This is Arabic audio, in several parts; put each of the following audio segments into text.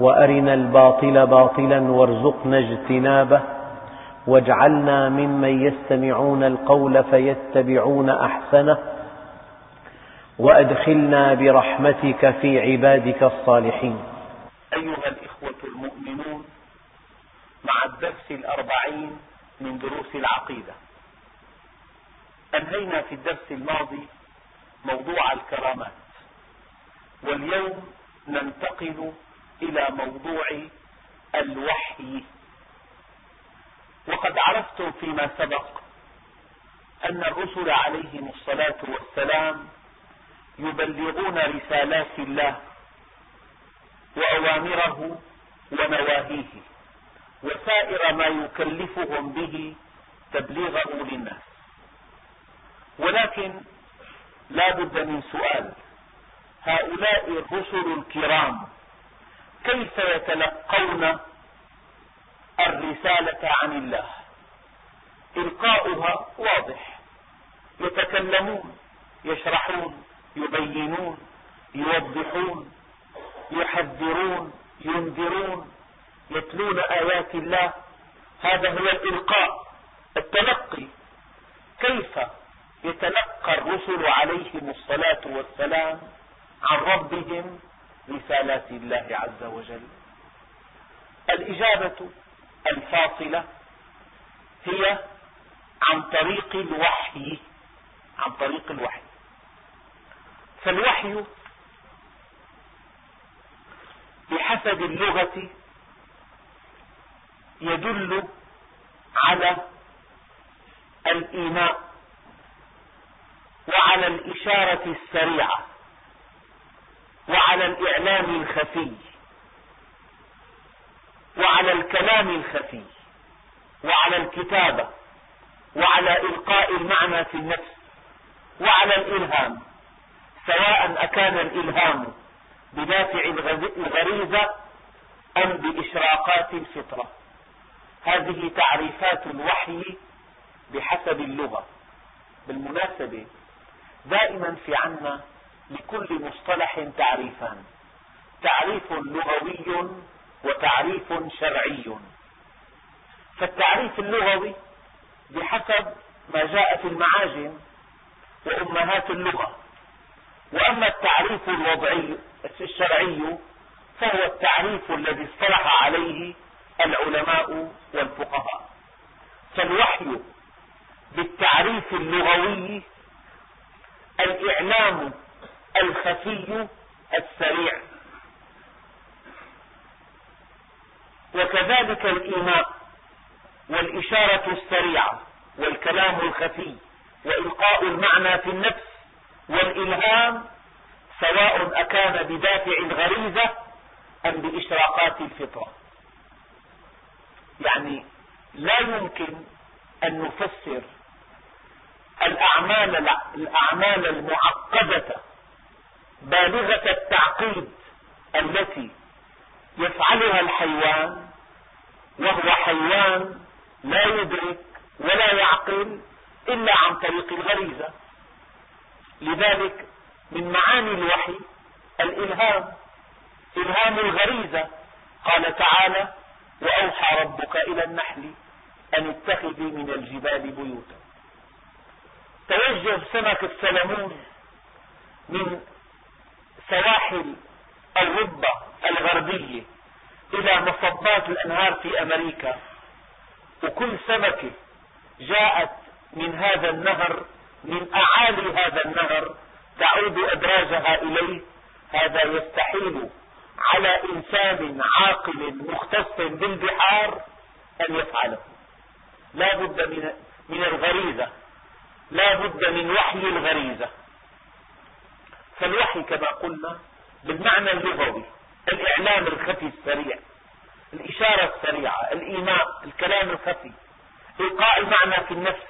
وأرنا الباطل باطلا وارزقنا اجتنابه واجعلنا ممن يستمعون القول فيتبعون أحسنه وأدخلنا برحمتك في عبادك الصالحين. أيها الإخوة المؤمنون مع الدرس الأربعين من دروس العقيدة أنهينا في الدرس الماضي موضوع الكرامات واليوم ننتقل إلى موضوع الوحي. وقد عرفتم فيما سبق أن الرسل عليهم الصلاة والسلام يبلغون رسالات الله وأوامره ونواهيه وسائر ما يكلفهم به تبليغه للناس ولكن لا بد من سؤال هؤلاء الرسل الكرام كيف يتلقون الرسالة عن الله؟ إلقاؤها واضح. يتكلمون يشرحون يبينون يوضحون يحذرون ينذرون يتلون آيات الله. هذا هو الإلقاء التلقي. كيف يتلقى الرسل عليهم الصلاة والسلام عن ربهم رسالات الله عز وجل. الإجابة الفاصلة هي عن طريق الوحي عن طريق الوحي. فالوحي بحسب اللغة يدل على الإيماء وعلى الإشارة السريعة. وعلى الإعلام الخفي. وعلى الكلام الخفي. وعلى الكتابة. وعلى إلقاء المعنى في النفس. وعلى الإلهام. سواء أكان الإلهام بدافع الغريزة أم بإشراقات الفطرة. هذه تعريفات الوحي بحسب اللغة. بالمناسبة دائما في عنا لكل مصطلح تعريفان تعريف لغوي وتعريف شرعي. فالتعريف اللغوي بحسب ما جاء في المعاجم وأمهات اللغة. وأما التعريف الوضعي الشرعي فهو التعريف الذي اصطلح عليه العلماء والفقهاء. فالوحي بالتعريف اللغوي الإعلام الخفي السريع. وكذلك الإيماء والإشارة السريعة والكلام الخفي وإلقاء المعنى في النفس والإلهام سواء أكان بدافع الغريزة أم بإشراقات الفطرة. يعني لا يمكن أن نفسر الأعمال, الأعمال المعقدة بالغة التعقيد التي يفعلها الحيوان وهو حيوان لا يدرك ولا يعقل إلا عن طريق الغريزة. لذلك من معاني الوحي الإلهام. إلهام الغريزة قال تعالى وأوحى ربك إلى النحل أن اتخذي من الجبال بيوتا. توجه سمك السلمون من سواحل الربة الغربية إلى مصبات الأنهار في أمريكا. وكل سمكة جاءت من هذا النهر من أعالي هذا النهر تعود أدراجها إليه. هذا يستحيل على إنسان عاقل مختص بالبحار أن يفعله. لا بد من, من الغريزة. لا بد من وحي الغريزة. فالوحي كما قلنا بالمعنى اللغوي الإعلام الخفي السريع الإشارة السريعة الإيماء الكلام الخفي إلقاء المعنى في النفس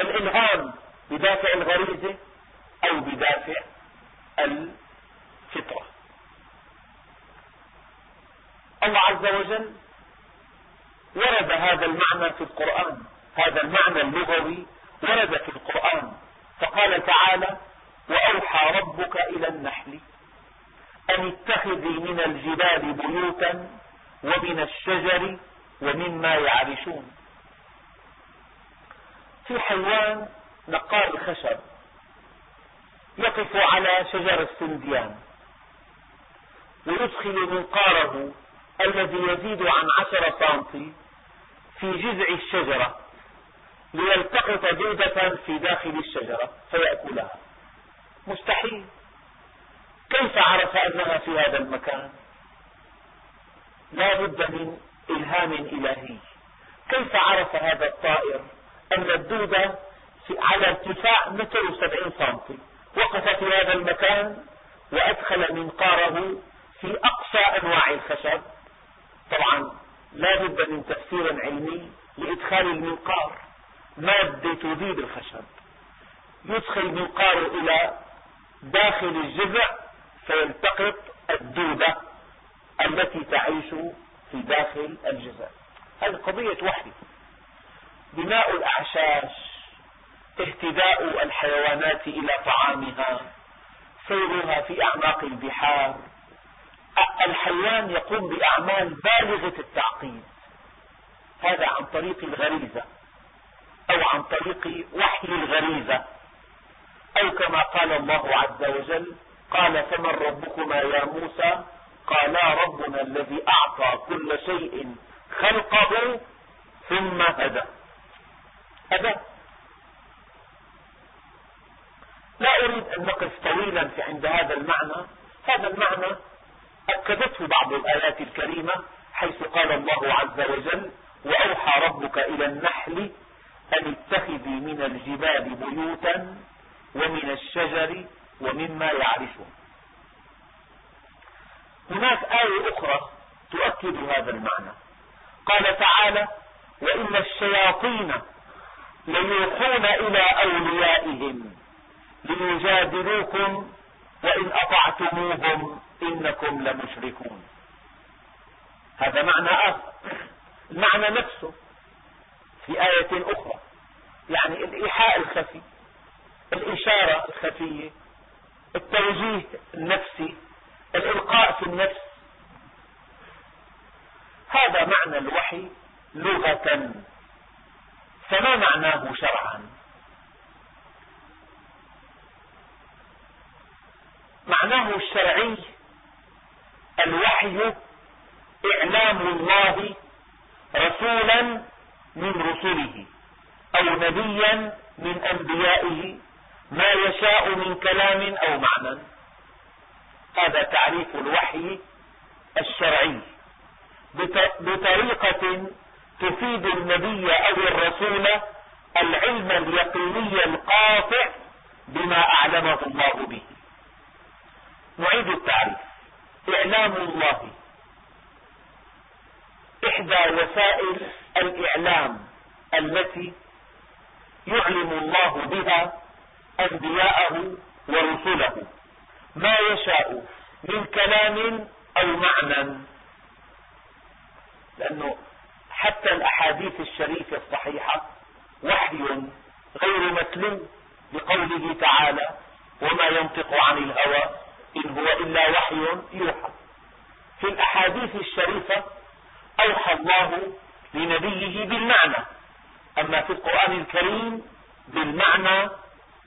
الإلهام بدافع الغريزة أو بدافع الفطرة. الله عز وجل ورد هذا المعنى في القرآن هذا المعنى اللغوي ورد في القرآن فقال تعالى وأوحى ربك إلى النحل. أن اتخذي من الجبال بيوتا ومن الشجر ومما يعرشون. في حيوان نقار الخشب يقف على شجر السنديان ويدخل منقاره الذي يزيد عن عشر سنتي في جذع الشجرة ليلتقط دودة في داخل الشجرة فيأكلها. مستحيل. كيف عرف أنها في هذا المكان؟ لا بد من إلهام إلهي. كيف عرف هذا الطائر أن الدودة على ارتفاع متر وسبعين سنتي؟ وقف في هذا المكان وأدخل منقاره في أقصى أنواع الخشب. طبعا لا بد من تفسير علمي لإدخال المنقار. مادة تذيب الخشب. يدخل منقار إلى داخل الجذع فيلتقط الدودة التي تعيش في داخل الجذع هذه قضية وحي بناء الأعشاش اهتداء الحيوانات إلى طعامها سيرها في أعماق البحار. الحيوان يقوم بأعمال بالغة التعقيد. هذا عن طريق الغريزة أو عن طريق وحي الغريزة. أو كما قال الله عز وجل قال فمن ربكما يا موسى؟ قالا ربنا الذي أعطى كل شيء خلقه ثم هدى. هدى. لا أريد أن نقف طويلا عند هذا المعنى. هذا المعنى أكدته بعض الآيات الكريمة حيث قال الله عز وجل وأوحى ربك إلى النحل أن اتخذي من الجبال بيوتا ومن الشجر ومما يعرشون هناك آية أخرى تؤكد هذا المعنى. قال تعالى وإن الشياطين ليوحون إلى أوليائهم ليجادلوكم وإن أطعتموهم إنكم لمشركون. هذا معنى آخر. المعنى نفسه في آية أخرى يعني الإيحاء الخفي. الإشارة الخفية التوجيه النفسي الإلقاء في النفس. هذا معنى الوحي لغة. فما معناه شرعا؟ معناه الشرعي الوحي إعلام الله رسولا من رسله أو نبيا من أنبيائه. ما يشاء من كلام أو معنى. هذا تعريف الوحي الشرعي. بطريقة تفيد النبي أو الرسول العلم اليقيني القاطع بما أعلمه الله به. نعيد التعريف. إعلام الله. إحدى وسائل الإعلام التي يعلم الله بها أنبياءه ورسله. ما يشاء من كلام أو معنى. لأنه حتى الأحاديث الشريفة الصحيحة وحي غير متلو بقوله تعالى وما ينطق عن الهوى إن هو إلا وحي يوحى في الأحاديث الشريفة أوحى الله لنبيه بالمعنى. أما في القرآن الكريم بالمعنى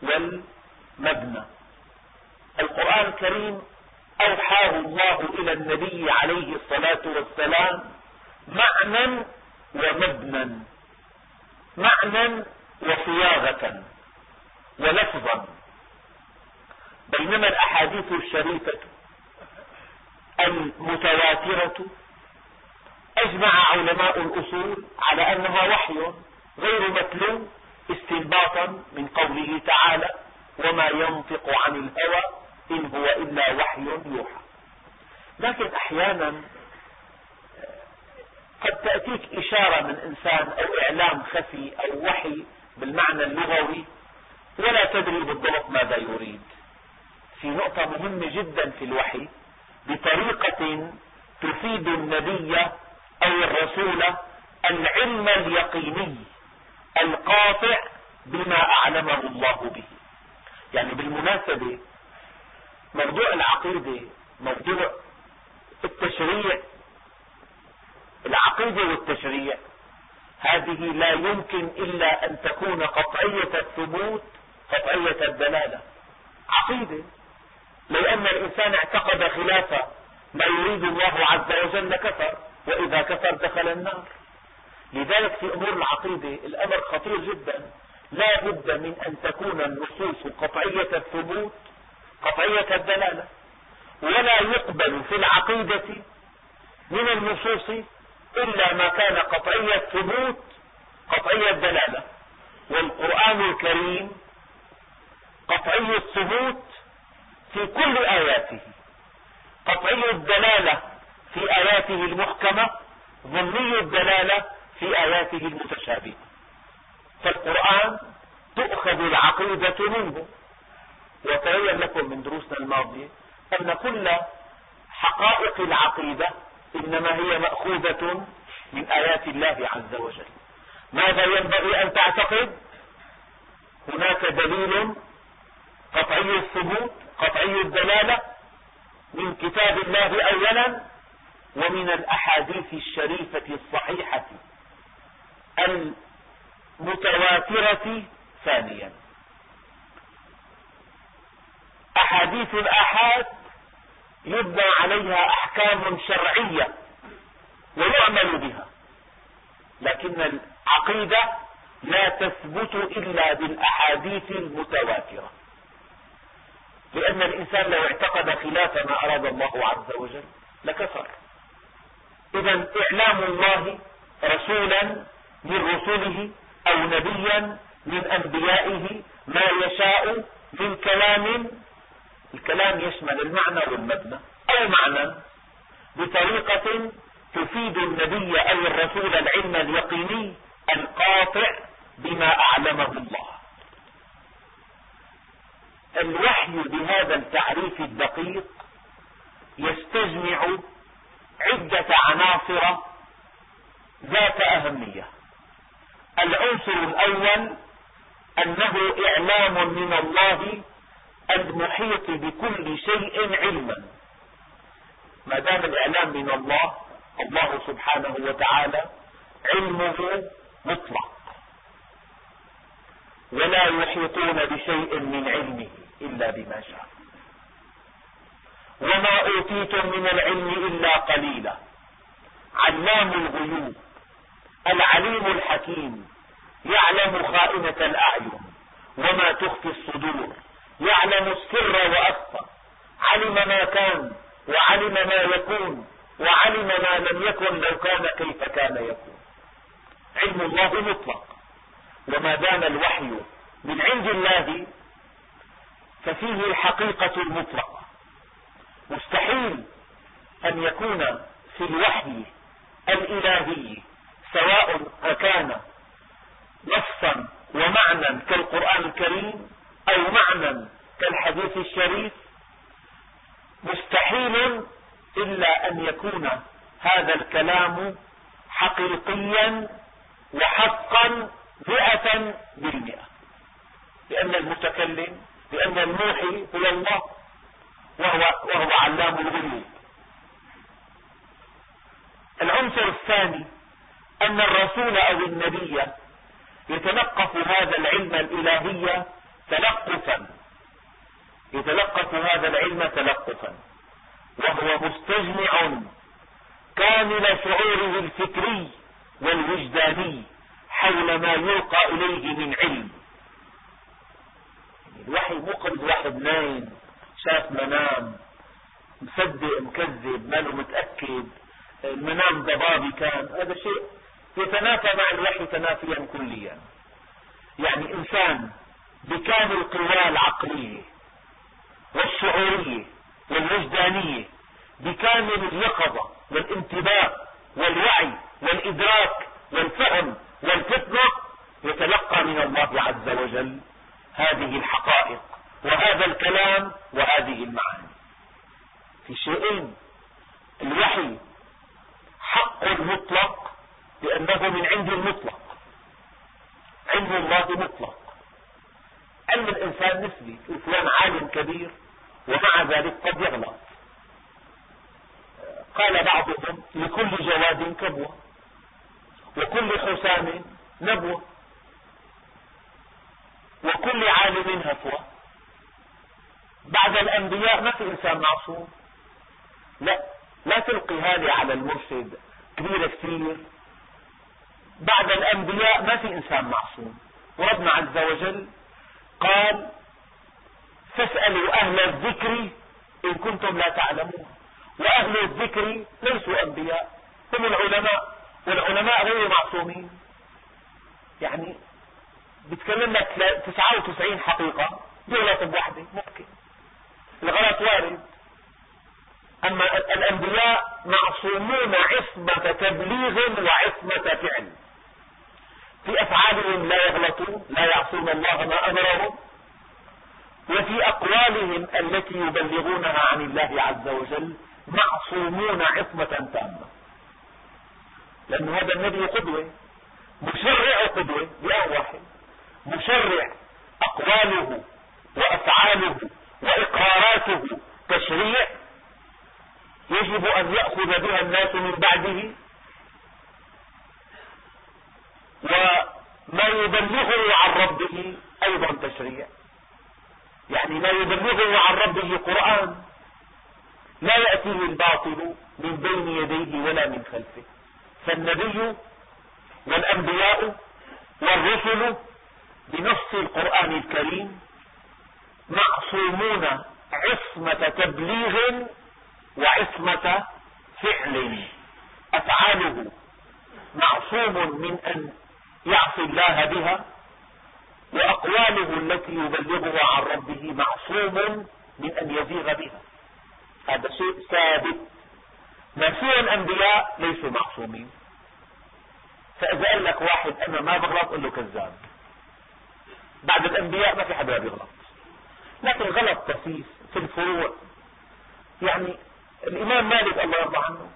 والمبنى. القرآن الكريم أوحاه الله إلى النبي عليه الصلاة والسلام معنى ومبنى معنى وصياغة ولفظا. بينما الأحاديث الشريفة المتواترة أجمع علماء الأصول على أنها وحي غير متلو استنباطا من قوله تعالى وما ينطق عن الهوى إن هو إلا وحي يوحى. لكن أحيانا قد تأتيك إشارة من إنسان أو إعلام خفي أو وحي بالمعنى اللغوي ولا تدري بالضبط ماذا يريد. في نقطة مهمة جدا في الوحي بطريقة تفيد النبي أو الرسول العلم اليقيني. القاطع بما أعلمه الله به. يعني بالمناسبة موضوع العقيدة موضوع التشريع العقيدة والتشريع هذه لا يمكن إلا أن تكون قطعية الثبوت قطعية الدلالة. عقيدة لو أن الإنسان اعتقد خلاف ما يريد الله عز وجل كفر وإذا كفر دخل النار. لذلك في أمور العقيدة الأمر خطير جدا. لا بد من أن تكون النصوص قطعية الثبوت قطعية الدلالة ولا يقبل في العقيدة من النصوص إلا ما كان قطعي الثبوت قطعي الدلالة. والقرآن الكريم قطعي الثبوت في كل آياته. قطعي الدلالة في آياته المحكمة ظني الدلالة في آياته المتشابهة. فالقرآن تؤخذ العقيدة منه. وتبين لكم من دروسنا الماضية أن كل حقائق العقيدة إنما هي مأخوذة من آيات الله عز وجل. ماذا ينبغي أن تعتقد؟ هناك دليل قطعي الثبوت قطعي الدلالة من كتاب الله أولا ومن الأحاديث الشريفة الصحيحة. المتواترة ثانيا. أحاديث الآحاد يبنى عليها أحكام شرعية ويعمل بها لكن العقيدة لا تثبت إلا بالأحاديث المتواترة لأن الإنسان لو اعتقد خلاف ما أراد الله عز وجل لكفر. إذا إعلام الله رسولا من رسله أو نبيا من أنبيائه ما يشاء من كلام. الكلام يشمل المعنى والمبنى. أو معنى. بطريقة تفيد النبي أو الرسول العلم اليقيني القاطع بما أعلمه الله. الوحي بهذا التعريف الدقيق يستجمع عدة عناصر ذات أهمية. العنصر الأول أنه إعلام من الله المحيط بكل شيء علما. ما دام الإعلام من الله الله سبحانه وتعالى علمه مطلق. ولا يحيطون بشيء من علمه إلا بما شاء. وما أوتيتم من العلم إلا قليلا. علام الغيوب. العليم الحكيم يعلم خائنة الأعين وما تخفي الصدور يعلم السر وأخفى علم ما كان وعلم ما يكون وعلم ما لم يكن لو كان كيف كان يكون. علم الله مطلق وما دام الوحي من عند الله ففيه الحقيقة المطلقة. مستحيل أن يكون في الوحي الإلهي سواء أكان نصا ومعنى كالقرآن الكريم أو معنى كالحديث الشريف مستحيل إلا أن يكون هذا الكلام حقيقيا وحقا مئة بالمئة. لأن المتكلم لأن الموحي هو الله وهو, وهو علام الغيوب. العنصر الثاني أن الرسول أو النبي يتلقف هذا العلم الإلهي تلقفا. يتلقف هذا العلم تلقفا. وهو مستجمع كامل شعوره الفكري والوجداني حول ما يلقى إليه من علم. الوحي مقرد واحد نايم شاف منام مصدق مكذب ماله متأكد المنام ضبابي كان. هذا شيء يتنافى مع الوحي تنافيا كليا. يعني إنسان بكامل قواه العقلية والشعورية والوجدانية بكامل اليقظة والانتباه والوعي والإدراك والفهم والفتنة يتلقى من الله عز وجل هذه الحقائق وهذا الكلام وهذه المعاني. في شيئين الوحي حق مطلق لأنه من عند المطلق. علم الله مطلق. علم الإنسان نسبي فلان عالم كبير ومع ذلك قد يغلط. قال بعضهم لكل جواد كبوة وكل حسام نبوة وكل عالم هفوة. بعد الأنبياء ما في إنسان معصوم. لا لا تلقي هذه على المرشد. كبيرة كثير. بعد الأنبياء ما في إنسان معصوم. وربنا عز وجل قال فاسألوا أهل الذكر إن كنتم لا تعلمون. وأهل الذكر ليسوا أنبياء هم العلماء والعلماء غير معصومين. يعني بتكلم لك 99 حقيقة بيغلط بوحدة ممكن. الغلط وارد. أما الأنبياء معصومون عصمة تبليغ وعصمة فعل. في أفعالهم لا يغلطون لا يعصون الله ما أمرهم وفي أقوالهم التي يبلغونها عن الله عز وجل معصومون عصمة تامة. لأن هذا النبي قدوة مشرع قدوة بأن واحد مشرع أقواله وأفعاله وإقراراته تشريع يجب أن يأخذ بها الناس من بعده وما يبلغه عن ربه أيضا تشريع. يعني ما يبلغه عن ربه قرآن لا يأتيه الباطل من بين يديه ولا من خلفه. فالنبي والأنبياء والرسل بنص القرآن الكريم معصومون عصمة تبليغ وعصمة فعل. أفعاله معصوم من أن يعصي الله بها وأقواله التي يبلغها عن ربه معصوم من أن يزيغ بها. هذا شيء ثابت. ما الأنبياء ليسوا معصومين. فإذا قال لك واحد أنا ما بغلط قل له كذاب. بعد الأنبياء ما في حدا بيغلط. لكن غلط طفيف في الفروع. يعني الإمام مالك الله يرضى عنه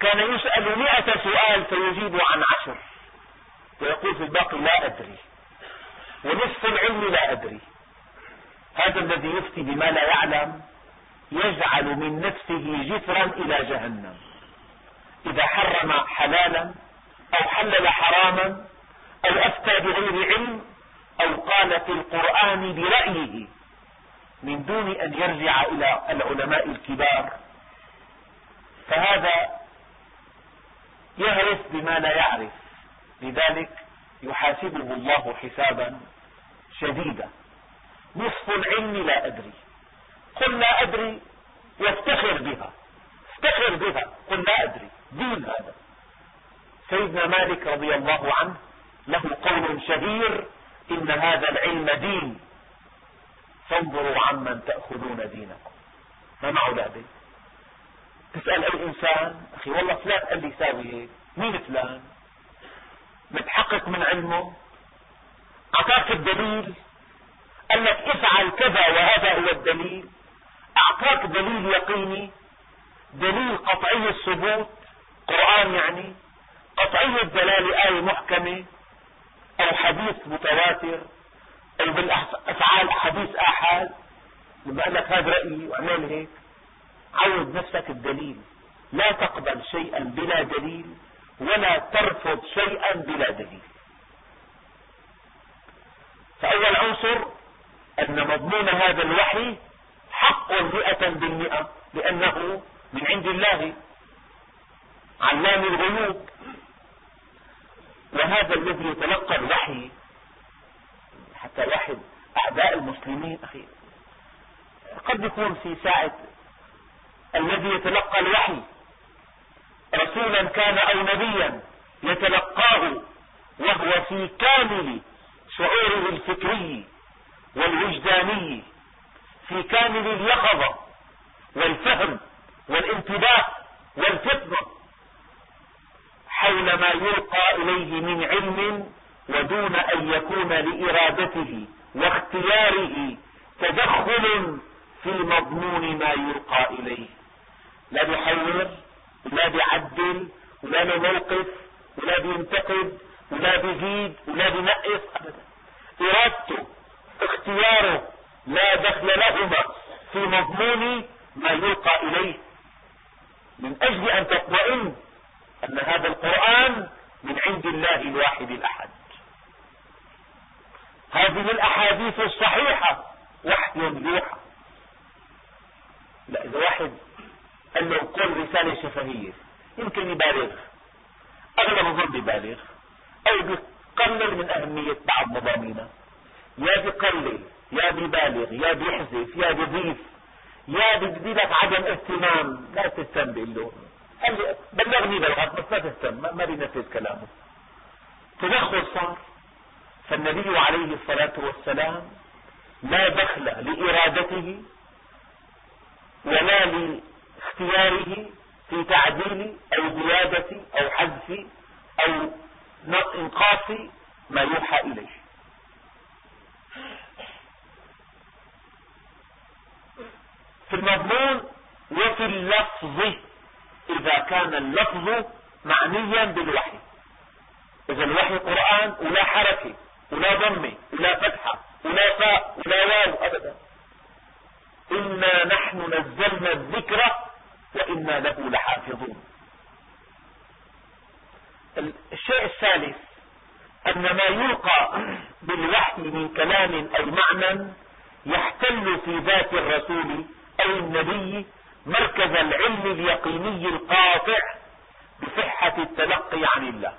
كان يسأل مئة سؤال فيجيب عن عشر. ويقول في الباقي لا أدري. ونصف العلم لا أدري. هذا الذي يفتي بما لا يعلم يجعل من نفسه جسرا إلى جهنم. إذا حرم حلالا أو حلل حراما أو أفتى بغير علم أو قال في القرآن برأيه من دون أن يرجع إلى العلماء الكبار. فهذا يهرس بما لا يعرف. لذلك يحاسبه الله حسابا شديدا. نصف العلم لا أدري. قل لا أدري وافتخر بها. افتخر بها. قل لا أدري. دين هذا. سيدنا مالك رضي الله عنه له قول شهير إن هذا العلم دين. فانظروا عمن تأخذون دينكم. ما معه لعبة تسأل أي إنسان أخي والله فلان قال لي ساوي هيك. مين فلان؟ متحقق من علمه. أعطاك الدليل قال لك افعل كذا وهذا هو الدليل. أعطاك دليل يقيني. دليل قطعي الثبوت. قرآن يعني. قطعي الدلالة آية محكمة. أو حديث متواتر. أو بالأفعال حديث آحاد. يبقى لك هذا رأيي واعمل هيك. عود نفسك الدليل. لا تقبل شيئا بلا دليل. ولا ترفض شيئا بلا دليل. فأول عنصر أن مضمون هذا الوحي حق مئة بالمئة لأنه من عند الله علام الغيوب. وهذا الذي يتلقى الوحي حتى واحد أعداء المسلمين أخي قد يكون في ساعة الذي يتلقى الوحي رسولا كان أو نبيا يتلقاه وهو في كامل شعوره الفكري والوجداني في كامل اليقظة والفهم والانتباه والفطنة حول ما يلقى إليه من علم ودون أن يكون لإرادته واختياره تدخل في مضمون ما يلقى إليه. لا بيحور ولا بيعدل ولا له موقف ولا بينتقد ولا بيزيد ولا بينقص أبدا. إرادته اختياره لا دخل لهما في مضمون ما يلقى إليه. من أجل أن تطمئن أن هذا القرآن من عند الله الواحد الأحد. هذه الأحاديث الصحيحة وحي يوحى. لا إذا واحد له قل رسالة شفهية. يمكن يبالغ. أغلب الظن يبالغ. أو بيقلل من أهمية بعض مضامينها يا بيقلل يا بيبالغ يا بيحذف يا بيضيف يا بدي لك عدم اهتمام. لا تهتم بقول له بلغني بلغك بس ما تهتم. ما بينفذ كلامه. تدخل صار. فالنبي عليه الصلاة والسلام لا دخل لإرادته ولا لاختياره في تعديل أو زيادة أو حذف أو انقاص ما يوحى إليه. في المضمون وفي اللفظ إذا كان اللفظ معنيا بالوحي. إذا الوحي قرآن ولا حركة ولا ضمة ولا فتحة ولا فاء ولا واو أبدا. إنا نحن نزلنا الذكر وإنا له لحافظون. الشيء الثالث أن ما يلقى بالوحي من كلام أو معنى يحتل في ذات الرسول أو النبي مركز العلم اليقيني القاطع بصحة التلقي عن الله.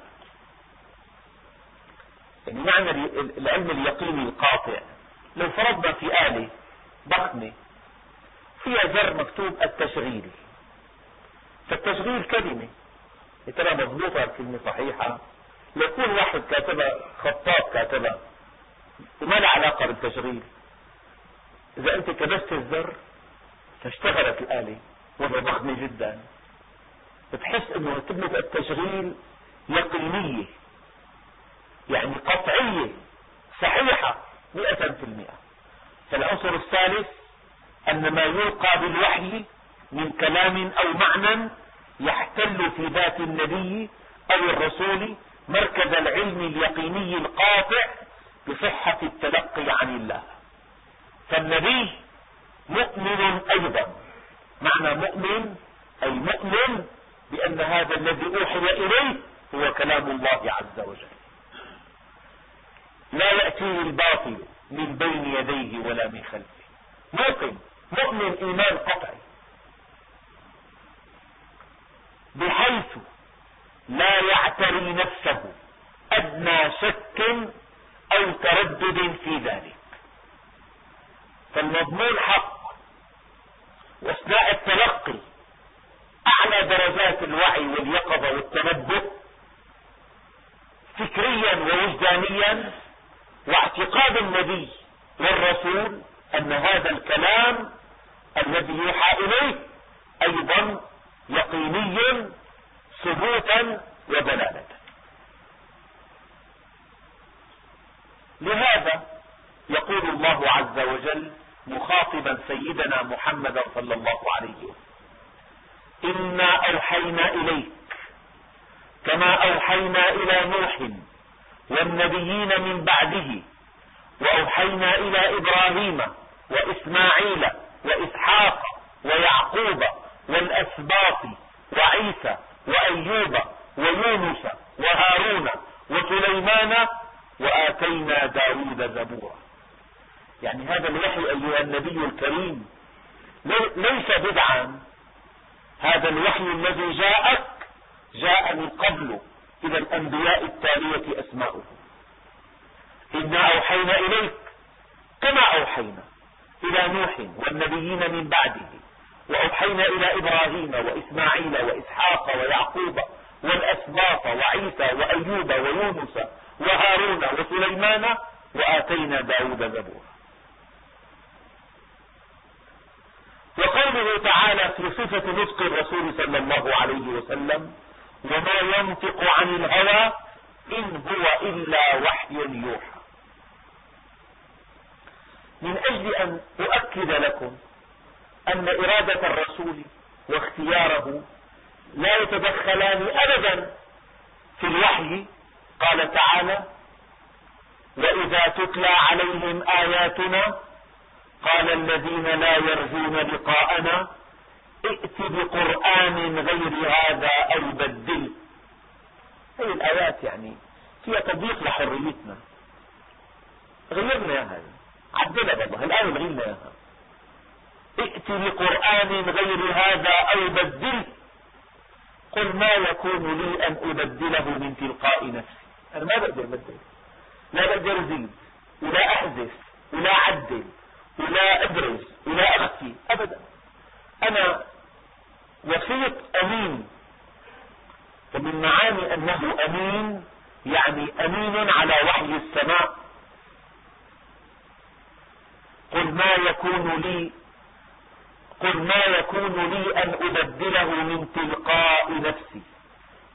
يعني معنى العلم اليقيني القاطع. لو فرضنا في آلة ضخمة فيها زر مكتوب التشغيل. فالتشغيل كلمة. ترى مضبوطة الكلمة صحيحة. لو يكون واحد كاتبها خطاط كاتبها. وما له علاقة بالتشغيل. إذا أنت كبست الزر فاشتغلت الآلة. وهي ضخمة جدا. بتحس إنه كلمة التشغيل يقينية. يعني قطعية. صحيحة. مئة في المئة فالعنصر الثالث أن ما يلقى بالوحي من كلام أو معنى يحتل في ذات النبي أو الرسول مركز العلم اليقيني القاطع بصحة التلقي عن الله. فالنبي مؤمن أيضا. معنى مؤمن أي مؤمن بأن هذا الذي أوحي إليه هو كلام الله عز وجل. لا يأتيه الباطل من بين يديه ولا من خلفه. موقن مؤمن إيمان قطعي. بحيث لا يعتري نفسه أدنى شك أو تردد في ذلك. فالمضمون حق وأثناء التلقي أعلى درجات الوعي واليقظة والتنبه فكريا ووجدانيا واعتقاد النبي والرسول أن هذا الكلام الذي يوحى إليه أيضا يقيني ثبوتا ودلالة لهذا يقول الله عز وجل مخاطبا سيدنا محمدا صلى الله عليه وسلم إنا أوحينا إليك كما أوحينا إلى نوح والنبيين من بعده وأوحينا إلى إبراهيم وإسماعيل وإسحاق ويعقوب والأسباط وعيسى وأيوب ويونس وهارون وسليمان وآتينا داود زبورا. يعني هذا الوحي أيها النبي الكريم. ليس بدعا. هذا الوحي الذي جاءك جاء من قبل. إلى الأنبياء التالية أسماؤه إنا أوحينا إليك كما أوحينا إلى نوح والنبيين من بعده. وأوحينا إلى إبراهيم وإسماعيل وإسحاق ويعقوب والأسباط وعيسى وأيوب ويونس وهارون وسليمان وآتينا داود زبورا. وقوله تعالى في صفة نطق الرسول صلى الله عليه وسلم وما ينطق عن الهوى إن هو إلا وحي يوحى. من أجل أن أؤكد لكم أن إرادة الرسول واختياره لا يتدخلان أبدا في الوحي. قال تعالى وإذا تتلى عليهم آياتنا قال الذين لا يرجون لقاءنا ائت بقرآن غير هذا أو بدل. هذه الآيات يعني فيها تضييق لحريتنا. غيرنا يا هذا. عدلها والله الآن غيرنا ياها ائت بقرآن غير هذا أو بدل قل ما يكون لي أن أبدله من تلقاء نفسي. أنا ما بقدر أبدل. لا بقدر أزيد ولا أحذف ولا أعدل ولا أبرز ولا أخفي. أبدا. أنا وسيط أمين. ومن معاني أنه أمين يعني أمين على وحي السماء. قل ما يكون لي قل ما يكون لي أن أبدله من تلقاء نفسي.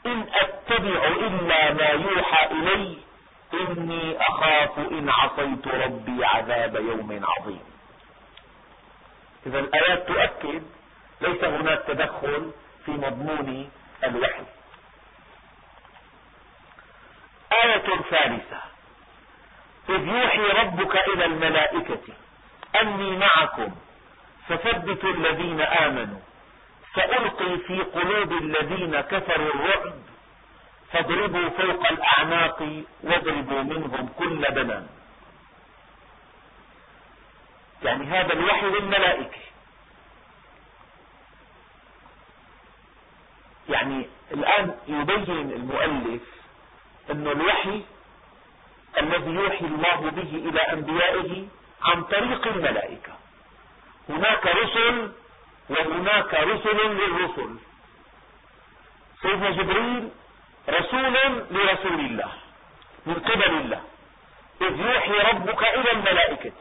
إن أتبع إلا ما يوحى إلي إني أخاف إن عصيت ربي عذاب يوم عظيم. إذا الآيات تؤكد ليس هناك تدخل في مضمون الوحي. آية ثالثة. إذ يوحي ربك إلى الملائكة أني معكم. فثبتوا الذين آمنوا. سألقي في قلوب الذين كفروا الرعب فاضربوا فوق الأعناق واضربوا منهم كل بنان. يعني هذا الوحي للملائكة. يعني الآن يبين المؤلف أن الوحي الذي يوحي الله به إلى أنبيائه عن طريق الملائكة. هناك رسل وهناك رسل للرسل. سيدنا جبريل رسول لرسول الله من قبل الله. إذ يوحي ربك إلى الملائكة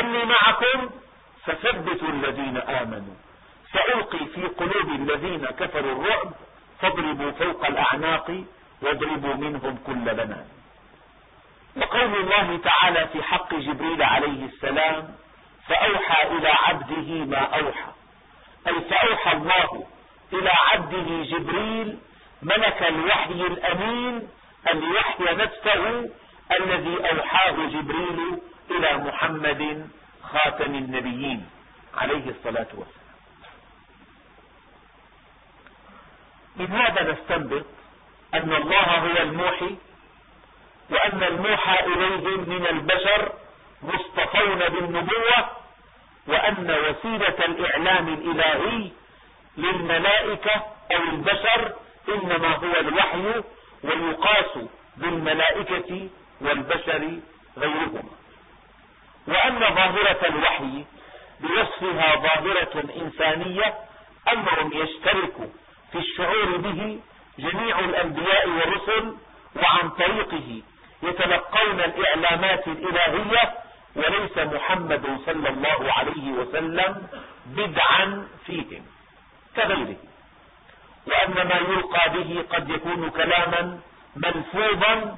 أني معكم فثبتوا الذين آمنوا. سألقي في قلوب الذين كفروا الرعب فاضربوا فوق الأعناق واضربوا منهم كل بنان. وقول الله تعالى في حق جبريل عليه السلام فأوحى إلى عبده ما أوحى. أي فأوحى الله إلى عبده جبريل ملك الوحي الأمين أن يحيى نفسه الذي أوحاه جبريل إلى محمد خاتم النبيين عليه الصلاة والسلام. من هذا نستنبط أن الله هو الموحي وأن الموحى إليهم من البشر مصطفون بالنبوة وأن وسيلة الإعلام الإلهي للملائكة أو البشر إنما هو الوحي ويقاس بالملائكة والبشر غيرهما. وأن ظاهرة الوحي بوصفها ظاهرة إنسانية أمر يشترك في الشعور به جميع الأنبياء والرسل وعن طريقه يتلقون الإعلامات الإلهية وليس محمد صلى الله عليه وسلم بدعا فيهم كغيره. وأن ما يلقى به قد يكون كلاما ملفوظا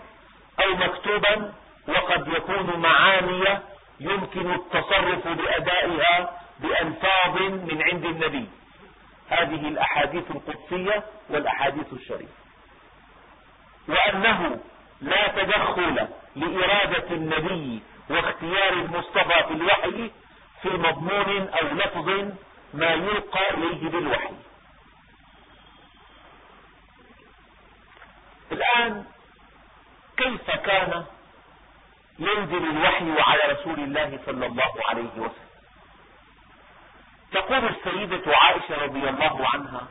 أو مكتوبا وقد يكون معاني يمكن التصرف بأدائها بألفاظ من عند النبي. هذه الأحاديث القدسية والأحاديث الشريفة. وأنه لا تدخل لإرادة النبي واختيار المصطفى في الوحي في مضمون أو لفظ ما يلقى إليه بالوحي. الآن كيف كان ينزل الوحي على رسول الله صلى الله عليه وسلم؟ تقول السيدة عائشة رضي الله عنها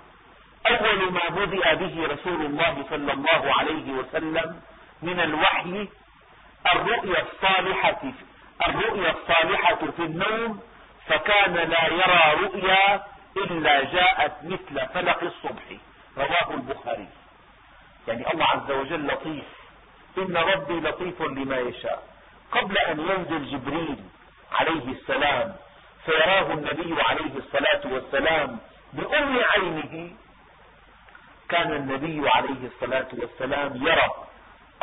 أول ما بدأ به رسول الله صلى الله عليه وسلم من الوحي الرؤيا الصالحة الرؤيا الصالحة في النوم فكان لا يرى رؤيا إلا جاءت مثل فلق الصبح. رواه البخاري. يعني الله عز وجل لطيف. إن ربي لطيف لما يشاء. قبل أن ينزل جبريل عليه السلام فيراه النبي عليه الصلاة والسلام بأم عينه. كان النبي عليه الصلاة والسلام يرى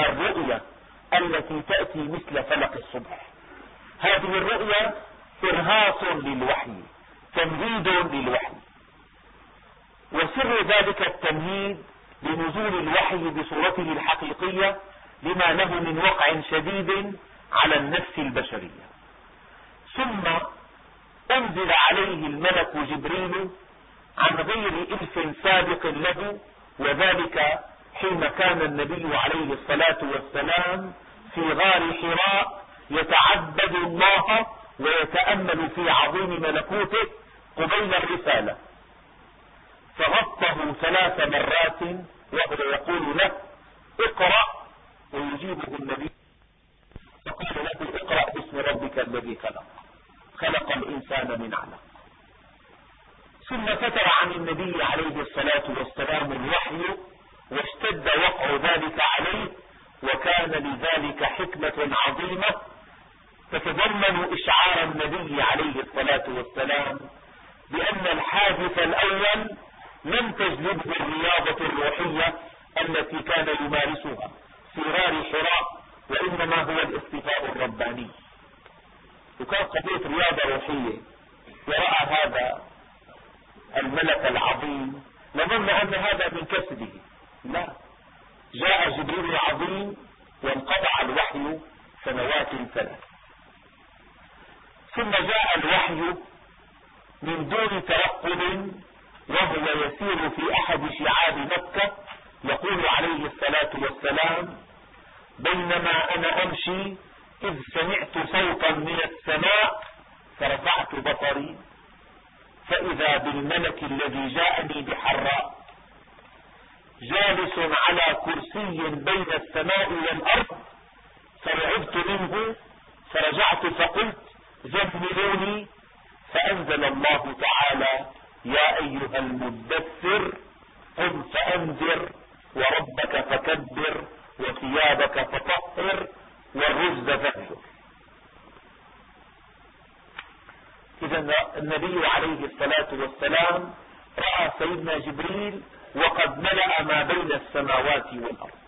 الرؤيا التي تأتي مثل فلق الصبح. هذه الرؤيا إرهاص للوحي تمهيد للوحي. وسر ذلك التمهيد لنزول الوحي بصورته الحقيقية لما له من وقع شديد على النفس البشرية. ثم أنزل عليه الملك جبريل عن غير إلف سابق له وذلك حين كان النبي عليه الصلاة والسلام في غار حراء يتعبد الله ويتأمل في عظيم ملكوته قبيل الرسالة. فغطه ثلاث مرات وهو يقول له اقرأ ويجيبه النبي. فقال له اقرأ باسم ربك الذي خلق. خلق الإنسان من علق. ثم فتر عن النبي عليه الصلاة والسلام الوحي واشتد وقع ذلك عليه وكان لذلك حكمة عظيمة تتضمن إشعار النبي عليه الصلاة والسلام بأن الحادث الأول لم تجلبه الرياضة الروحية التي كان يمارسها غار حراء وإنما هو الاصطفاء الرباني. وكان قضية رياضة روحية ورأى هذا الملك العظيم لظن أن هذا من كسبه. لا. جاء جبريل العظيم وانقطع الوحي سنوات ثلاث ثم جاء الوحي من دون ترقب وهو يسير في أحد شعاب مكة يقول عليه الصلاة والسلام بينما أنا أمشي إذ سمعت صوتا من السماء فرفعت بصري فإذا بالملك الذي جاءني بحراء جالس على كرسي بين السماء والأرض فرعبت منه فرجعت فقلت زملوني فأنزل الله تعالى يا أيها المدثر قم فأنذر وربك فكبر وثيابك فطهر والرز فاهجر إذا النبي عليه الصلاة والسلام رأى سيدنا جبريل وقد ملأ ما بين السماوات والأرض.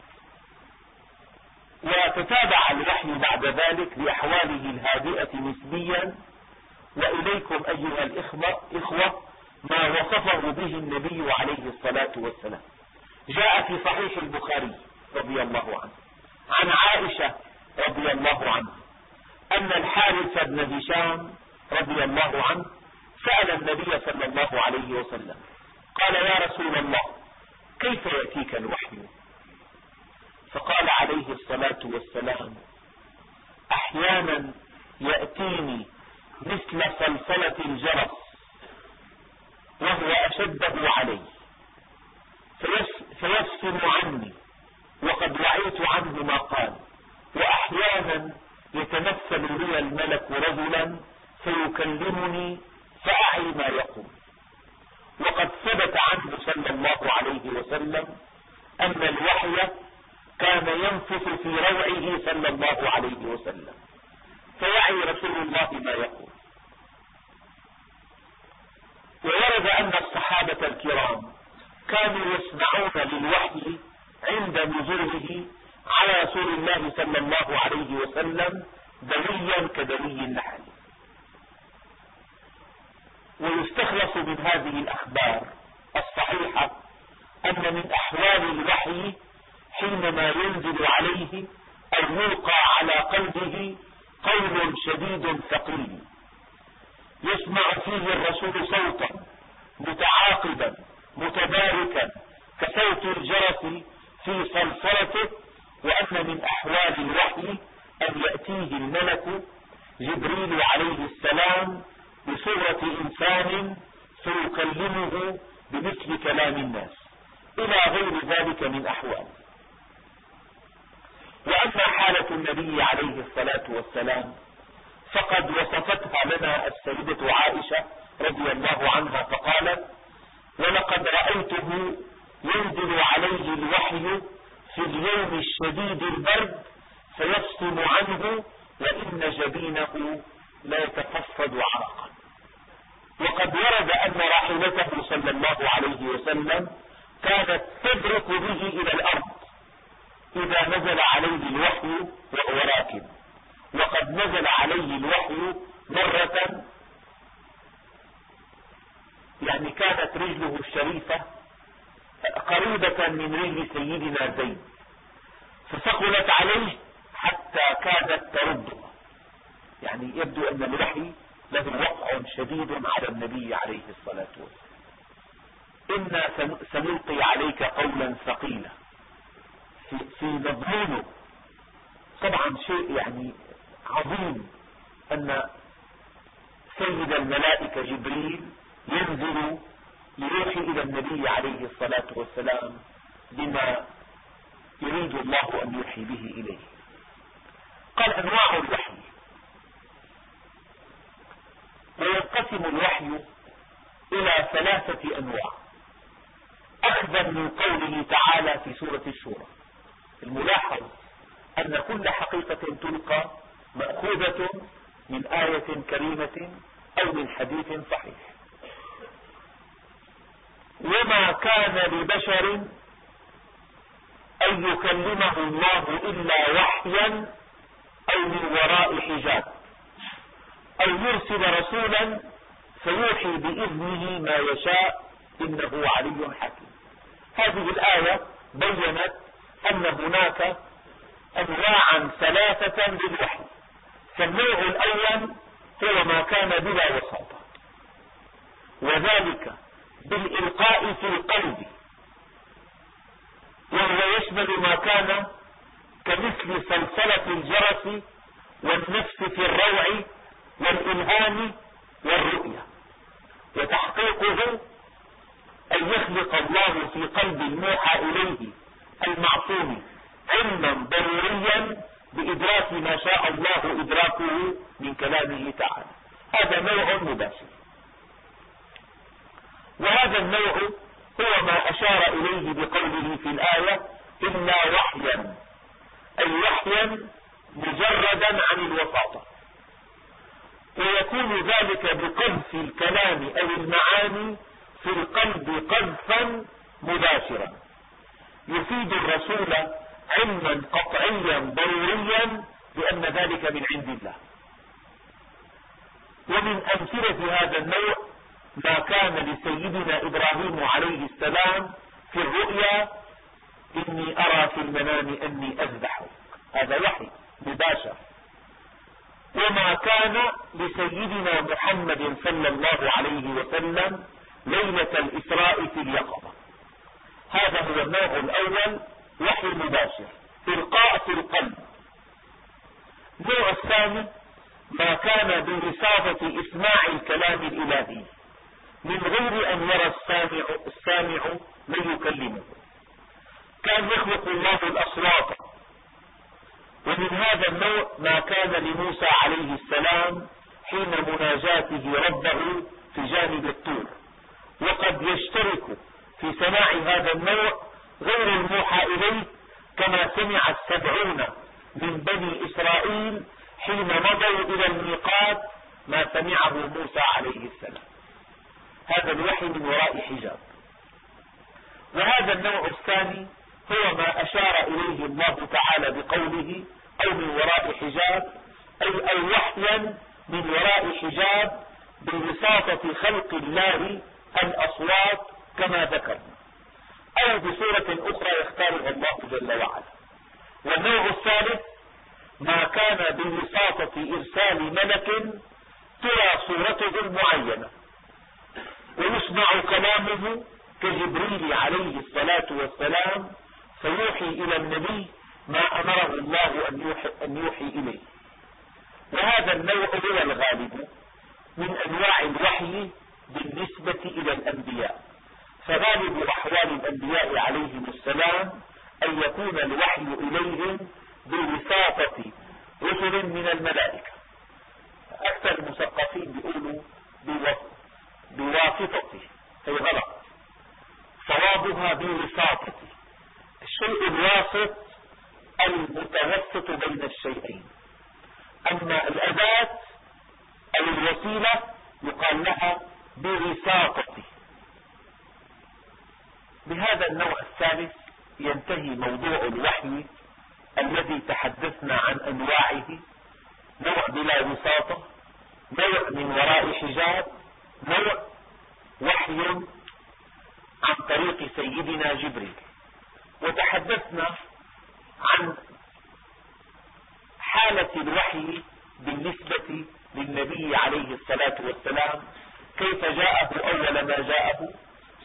وتتابع الوحي بعد ذلك بأحواله الهادئة نسبيا. وإليكم أيها الإخوة إخوة ما وصفه به النبي عليه الصلاة والسلام. جاء في صحيح البخاري رضي الله عنه. عن عائشة رضي الله عنه أن الحارث بن هشام رضي الله عنه سأل النبي صلى الله عليه وسلم. قال يا رسول الله كيف يأتيك الوحي؟ فقال عليه الصلاة والسلام أحيانا يأتيني مثل صلصلة الجرس وهو أشده علي فيسفر عني وقد وعيت عنه ما قال وأحيانا يتمثل لي الملك رجلا فيكلمني فأعي ما يقول. وقد ثبت عنه صلى الله عليه وسلم أن الوحي كان ينفث في روعه صلى الله عليه وسلم. فيعي رسول الله ما يقول. وورد أن الصحابة الكرام كانوا يسمعون للوحي عند نزوله على رسول الله صلى الله عليه وسلم دليا كدلي النحل. ويستخلص من هذه الأخبار الصحيحة أن من أحوال الوحي حينما ينزل عليه أو يلقى على قلبه قول شديد ثقيل. يسمع فيه الرسول صوتا متعاقبا متباركا كصوت الجرس في صلصلته وأن من أحوال الوحي أن يأتيه الملك جبريل عليه السلام بصورة إنسان فيكلمه بمثل كلام الناس إلى غير ذلك من أحوال. وأما حالة النبي عليه الصلاة والسلام فقد وصفتها لنا السيدة عائشة رضي الله عنها فقالت ولقد رأيته ينزل عليه الوحي في اليوم الشديد البرد فيفصل عنه وإن جبينه لا يتفصد عرقا وقد ورد أن راحلته صلى الله عليه وسلم كانت تبرك به إلى الأرض إذا نزل عليه الوحي وهو راكب. وقد نزل عليه الوحي مرة يعني كانت رجله الشريفة قريبة من رجل سيدنا زيد. فثقلت عليه حتى كادت ترده. يعني يبدو أن الوحي له وقع شديد على النبي عليه الصلاة والسلام. إنا سنلقي عليك قولا ثقيلا. في, في مضمونه. طبعا شيء يعني عظيم أن سيد الملائكة جبريل ينزل ليوحي إلى النبي عليه الصلاة والسلام بما يريد الله أن يوحي به إليه. قال أنواع الوحي. وينقسم الوحي إلى ثلاثة أنواع. أخذا من قوله تعالى في سورة الشورى. الملاحظ أن كل حقيقة تلقى مأخوذة من آية كريمة أو من حديث صحيح. وما كان لبشر أن يكلمه الله إلا وحيا أو من وراء حجاب. أو يرسل رسولا فيوحي بإذنه ما يشاء إنه علي حكيم. هذه الآية بينت أن هناك أنواعا ثلاثة للوحي. فالنوع الأول هو ما كان بلا وساطة. وذلك بالإلقاء في القلب وهو يشمل ما كان كمثل سلسلة الجرس والنفس في الروع والإلهام والرؤية. وتحقيقه أن يخلق الله في قلب الموحى إليه المعصوم علما ضروريا بإدراك ما شاء الله إدراكه من كلامه تعالى. هذا نوع مباشر. وهذا النوع هو ما أشار إليه بقوله في الآية إلا وحيا. أي وحيا مجردا عن الوساطة. ويكون ذلك بقذف الكلام أو المعاني في القلب قذفا مباشرا. يفيد الرسول علما قطعيا ضروريا بأن ذلك من عند الله. ومن أمثلة هذا النوع ما كان لسيدنا إبراهيم عليه السلام في الرؤيا إني أرى في المنام أني أذبحك. هذا وحي مباشر. وما كان لسيدنا محمد صلى الله عليه وسلم ليلة الإسراء في اليقظة. هذا هو النوع الأول وحي مباشر إلقاء في القلب. النوع الثاني ما كان بوساطة إسماع الكلام الإلهي من غير أن يرى السامع, السامع من يكلمه كان يخلق الله الأصوات ومن هذا النوع ما كان لموسى عليه السلام حين مناجاته ربه في جانب الطور. وقد يشترك في سماع هذا النوع غير الموحى إليه كما سمع السبعون من بني إسرائيل حين مضوا إلى الميقات ما سمعه موسى عليه السلام. هذا الوحي من وراء حجاب. وهذا النوع الثاني هو ما أشار إليه الله تعالى بقوله أو من وراء حجاب أي أي وحيا من وراء حجاب بوساطة خلق الله الأصوات كما ذكرنا أو بصورة أخرى يختارها الله جل وعلا. والنوع الثالث ما كان بوساطة إرسال ملك ترى صورته المعينة ويسمع كلامه كجبريل عليه الصلاة والسلام فيوحي إلى النبي ما أمره الله أن يوحي, أن يوحي إليه. وهذا النوع هو الغالب من أنواع الوحي بالنسبة إلى الأنبياء. فغالب أحوال الأنبياء عليهم السلام أن يكون الوحي إليهم بوساطة رسل من الملائكة. أكثر المثقفين بيقولوا بواسطة هي غلط صوابها بوساطة الشيء الواسط المتوسط بين الشيئين أما الأداة أو الوسيلة يقال لها بوساطته بهذا النوع الثالث ينتهي موضوع الوحي الذي تحدثنا عن أنواعه. نوع بلا وساطة نوع من وراء حجاب نوع وحي عن طريق سيدنا جبريل. وتحدثنا عن حالة الوحي بالنسبة للنبي عليه الصلاة والسلام. كيف جاءه؟ أول ما جاءه.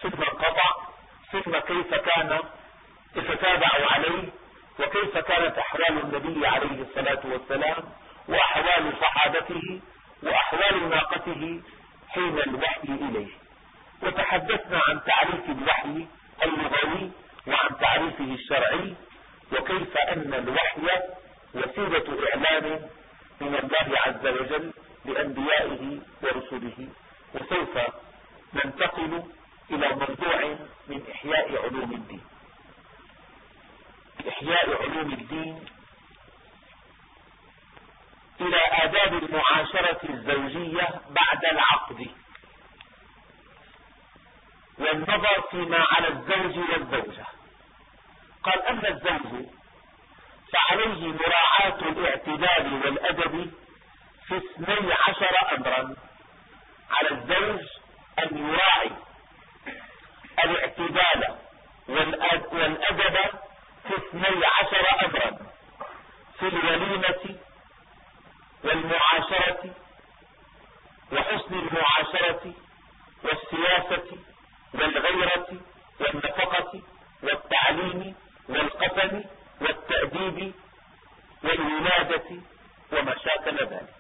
ثم انقطع ثم كيف كان؟ يتتابع عليه. وكيف كانت أحوال النبي عليه الصلاة والسلام؟ وأحوال صحابته وأحوال ناقته حين الوحي إليه. وتحدثنا عن تعريف الوحي اللغوي وعن تعريفه الشرعي. وكيف أن الوحي وسيلة إعلام من الله عز وجل لأنبيائه ورسله وسوف ننتقل إلى موضوع من إحياء علوم الدين. إحياء علوم الدين إلى آداب المعاشرة الزوجية بعد العقد. والنظر فيما على الزوج والزوجة. قال أما الزوج فعليه مراعاة الاعتدال والأدب في اثني عشر أمرا على الزوج أن يراعي الاعتدال والأدب في اثني عشر أمرا في الوليمة والمعاشرة وحسن المعاشرة والسياسة والغيرة والنفقة والتعليم والقسم والتأديب والولادة وما شاكل ذلك.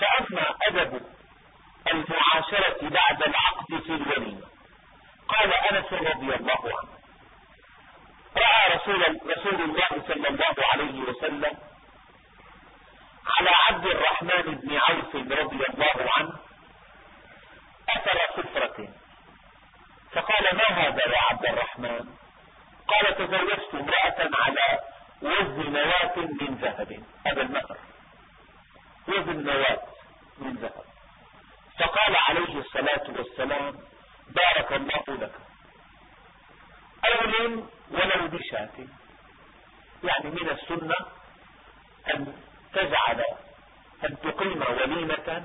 فأما أدب المعاشرة بعد العقد في الوليمة قال أنس رضي الله عنه رأى رسول, رسول الله صلى الله عليه وسلم على عبد الرحمن بن عوف رضي الله عنه أثر سفرة. فقال ما هذا يا عبد الرحمن؟ قال تزوجت امرأة على وزن نواة من ذهب. هذا المهر وزن نواة من ذهب. فقال عليه الصلاة والسلام بارك الله لك. أول ولو بشاة يعني من السنة أن تجعل أن تقيم وليمة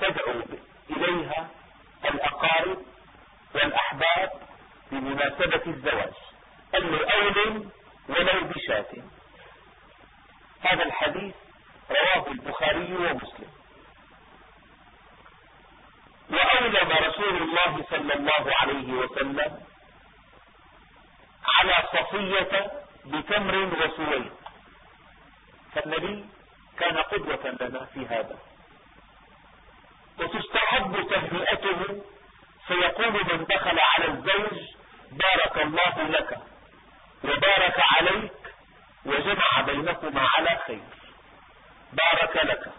تدعو إليها الأقارب والأحباب بمناسبة الزواج. أنه أول ولو بشاة هذا الحديث رواه البخاري ومسلم. وأولم رسول الله صلى الله عليه وسلم على صفية بتمر وسويق فالنبي كان قدوة لنا في هذا. وتستحب تهنئته فيقول من دخل على الزوج بارك الله لك. وبارك عليك وجمع بينكما على خير. بارك لك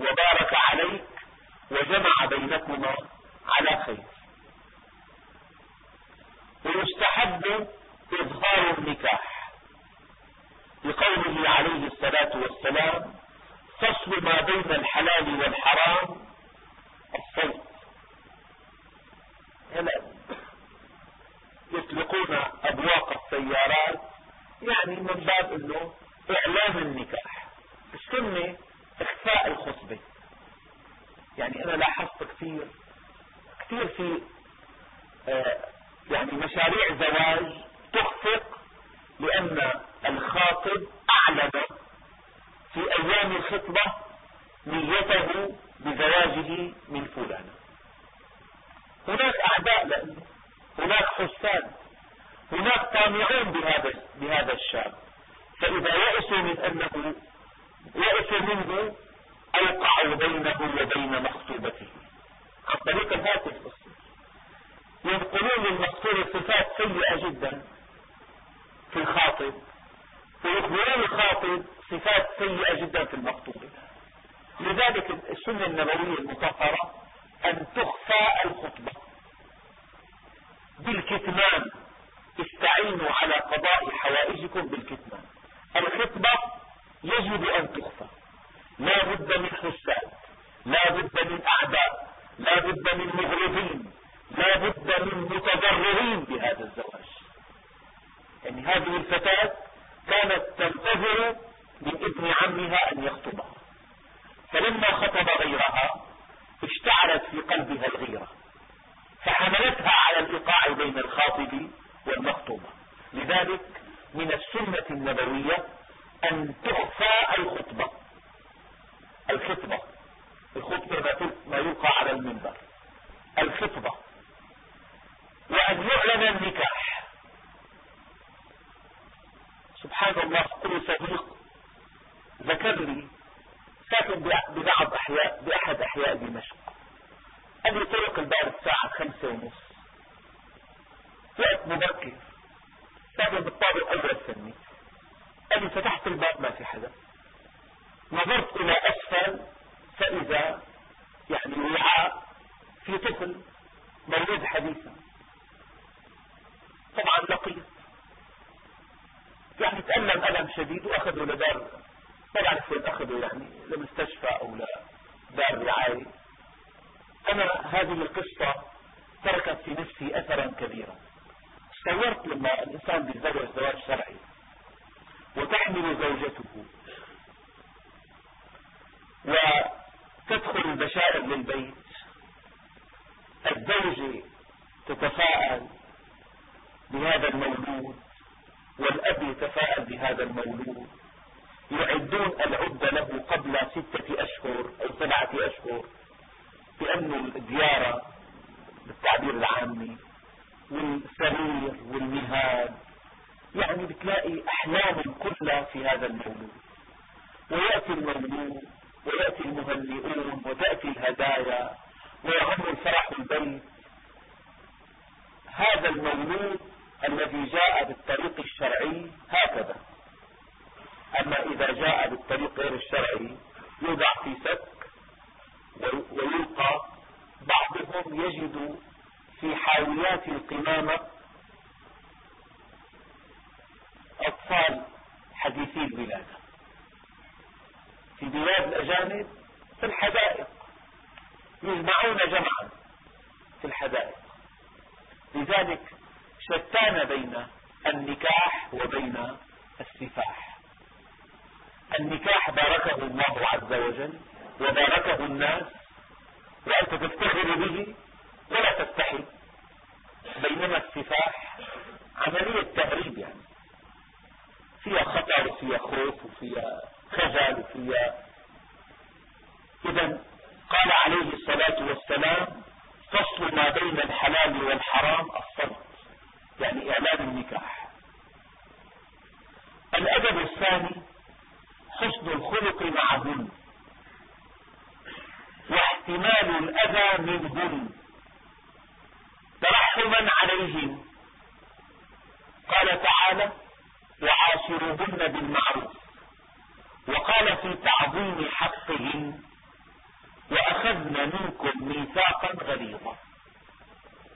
وبارك عليك وجمع بينكما على خير. ويستحب إظهار النكاح لقوله عليه الصلاة والسلام فصل ما بين الحلال والحرام الصوت هلا. يطلقون أبواق السيارات يعني من باب إنه إعلان النكاح. السنة إخفاء الخطبة يعني أنا لاحظت كثير كثير في آه يعني مشاريع زواج تخفق لأن الخاطب أعلن في أيام الخطبة نيته بزواجه من فلان. هناك أعداء لأنه هناك حساد هناك طامعون بهذا بهذا الشاب فإذا يأسوا من أنه يأسوا منه أوقعوا بينه وبين مخطوبته. عن طريق الهاتف ينقلون للمخطوب صفات سيئة جدا في الخاطب ويخبرون الخاطب صفات سيئة جدا في المخطوبة لذلك السنة النبوية المطهرة أن تخفى الخطبة. بالكتمان. استعينوا على قضاء حوائجكم بالكتمان. الخطبة يجب أن تخفى. لا بد من حساد لا بد من أعداء. لا بد من مغرضين لا بد من متضررين بهذا الزواج. يعني هذه الفتاة كانت تنتظر من ابن عمها أن يخطبها. فلما خطب غيرها اشتعلت في قلبها الغيرة. فحملتها على الإيقاع بين الخاطب والمخطوبة لذلك من السنة النبوية أن تخفى الخطبة. الخطبة. الخطبة ما يلقى على المنبر. الخطبة. وأن يعلن النكاح. سبحان الله كل صديق ذكر لي ساكن ببعض أحياء بأحد أحياء دمشق. لي طرق الباب الساعة خمسة ونص. وقت مبكر ساكن بالطابق السنة قال لي فتحت الباب ما في حدا. نظرت إلى أسفل فإذا يعني وعاء في طفل مولود حديثا. طبعا لقيت. يعني تألم ألم شديد وأخذوا لدار. ما بعرف وين أخذوا يعني لمستشفى أو لدار رعاية. أنا هذه القصة تركت في نفسي أثرا كبيرا. تصورت لما الإنسان بيتزوج زواج شرعي وتحمل زوجته وتدخل البشائر للبيت. الزوجة تتفاءل بهذا المولود والأب يتفاءل بهذا المولود. يعدون العد له قبل ستة أشهر أو سبعة أشهر. بأن الديارة بالتعبير العامي والسرير والمهاد يعني بتلاقي أحلام كلها في هذا المولود ويأتي المولود ويأتي المهنئون وتأتي الهدايا ويعم الفرح البيت. هذا المولود الذي جاء بالطريق الشرعي هكذا. أما إذا جاء بالطريق غير الشرعي يوضع في سك ويلقى بعضهم يجد في حاويات القمامة أطفال حديثي الولادة في بلاد الأجانب في الحدائق. يجمعون جمعا في الحدائق. لذلك شتان بين النكاح وبين السفاح. النكاح باركه الله عز وجل وباركه الناس وأنت تفتخر به ولا تستحي. بينما السفاح عملية تهريب يعني. فيها خطر وفيها خوف وفيها خجل وفيها إذا قال عليه الصلاة والسلام فصل ما بين الحلال والحرام الصمت يعني إعلان النكاح. الأدب الثاني حسن الخلق معهن واحتمال الأذى منهن ترحما عليهن قال تعالى وعاشروهن بالمعروف وقال في تعظيم حقهن وأخذنا منكم ميثاقا غليظا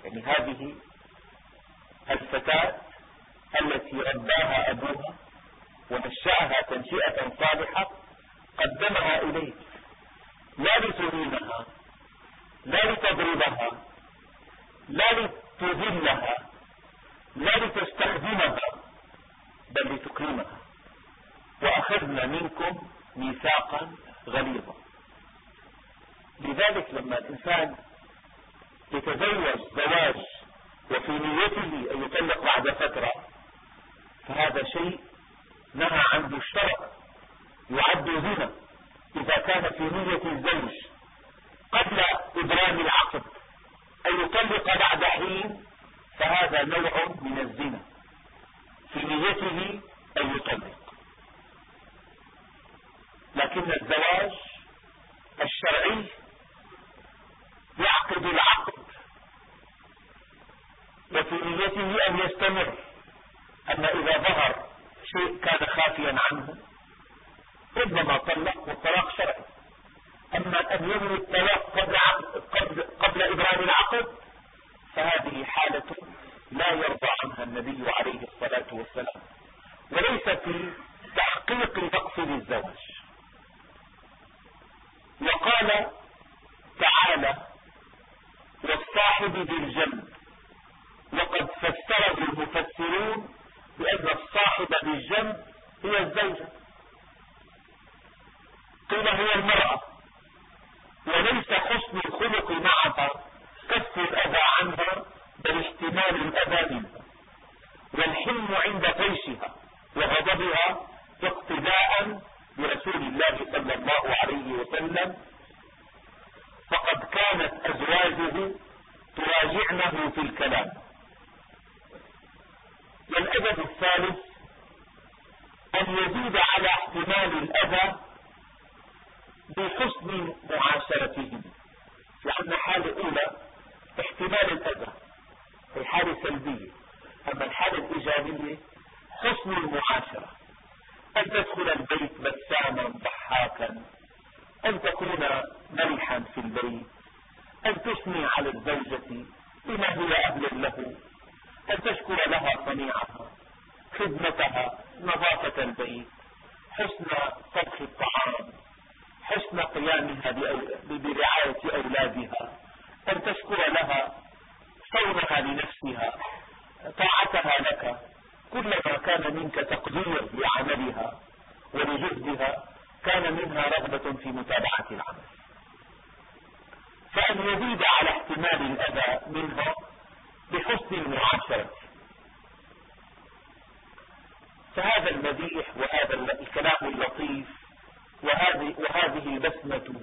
يعني هذه الفتاة التي رباها أبوها ونشأها تنشئة صالحة قدمها إليك. لا لتهينها لا لتضربها لا لتذلها لا لتستخدمها بل لتكرمها. وأخذنا منكم ميثاقا غليظا. لذلك لما الإنسان يتزوج زواج وفي نيته أن يطلق بعد فترة فهذا شيء نهى عنه الشرع يعد زنا. إذا كان في نية الزوج قبل إبرام العقد أن يطلق بعد حين فهذا نوع من الزنا. في نيته أن يطلق. لكن الزواج الشرعي يعقد العقد وفي نيته أن يستمر. أما إذا ظهر شيء كان خافيا عنه ربما طلق والطلاق شرعي. أما أن يمر الطلاق قبل, قبل, قبل إبرام العقد فهذه حالة لا يرضى عنها النبي عليه الصلاة والسلام. وليس في تحقيق مقصد الزواج وقال تعالى والصاحب بالجنب وقد فسره المفسرون بأن الصاحب بالجنب هي الزوجة. قيل هي المرأة. وليس حسن الخلق معها كف الأذى عنها بل احتمال الأذى منها. والحلم عند طيشها وغضبها اقتداء برسول الله صلى الله عليه وسلم. فقد كانت أزواجه تراجعنه في الكلام. والأدب الثالث أن يزيد على احتمال الأذى بحسن معاشرتهم لأن حالة أولى احتمال الأذى في حالة سلبية. أما الحالة الإيجابية حسن المعاشرة. أن تدخل البيت بساما ضحاكا. أن تكون مرحا في البيت. أن تثني على الزوجة بما هو أهل له. أن تشكر لها صنيعها خدمتها نظافة البيت حسن طبخ الطعام. حسن قيامها برعاية أولادها أن تشكر لها صونها لنفسها طاعتها لك كلما كان منك تقدير لعملها ولجهدها كان منها رغبة في متابعة العمل. فأن يزيد على احتمال الأذى منها بحسن المعاشرة. فهذا المديح وهذا الكلام اللطيف وهذه, وهذه البسمة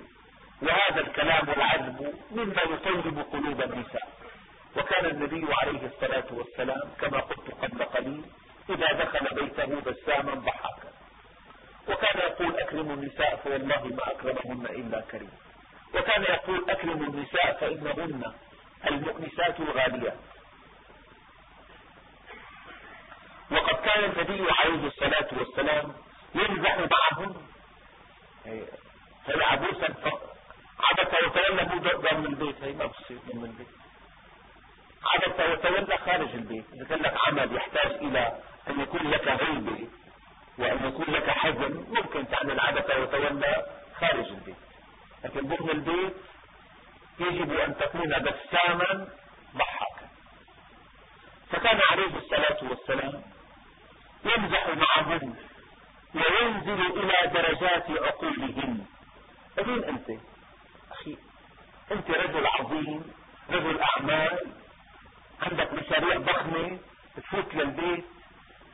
وهذا الكلام العذب مما يطيب قلوب النساء. وكان النبي عليه الصلاة والسلام كما قلت قبل قليل إذا دخل بيته بساما ضحكا وكان يقول أكرموا النساء فوالله ما أكرمهن إلا كريم. وكان يقول أكرموا النساء فإنهن المؤنسات الغاليات. وقد كان النبي عليه الصلاة والسلام يمزح معهم هي عبوسا عبس وتولى مو من البيت هي ما بصير من البيت. عبس وتولى خارج البيت. إذا كان لك عمل يحتاج إلى أن يكون لك هيبة وأن يكون لك حزم ممكن تعمل عبس وتولى خارج البيت. لكن ضمن البيت يجب أن تكون بساما ضحكا فكان عليه الصلاة والسلام يمزح معهم وينزل إلى درجات عقولهم. مين أنت؟ أخي أنت رجل عظيم رجل أعمال. عندك مشاريع ضخمة تفوت للبيت.